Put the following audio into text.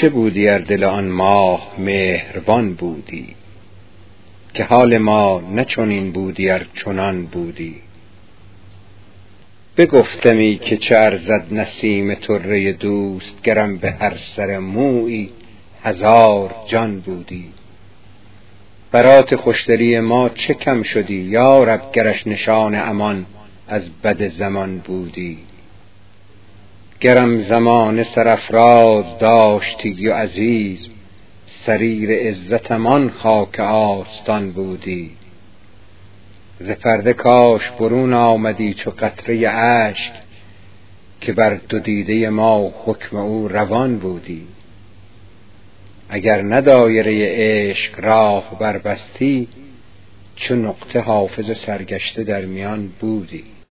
چه بودی ار دل آن ماه مهربان بودی؟ که حال ما نه چنین بودی ار چنان بودی. بگفتمی که چه ارزد نسیم طره دوست گرم به هر سر مویی هزار جان بودی. برات خوشدلی ما چه کم شدی یا رب گرش نشان امان از بد زمان بودی. گرم زمانه سرافراز داشتی و عزیز سریر عزتم آن خاک آستان بودی. ز پرده کاش برون آمدی چو قطره اشک که بر دو دیده ما حکم او روان بودی. اگر نه دایره عشق راه بربستی چو نقطه حافظ سرگشته در میان بودی.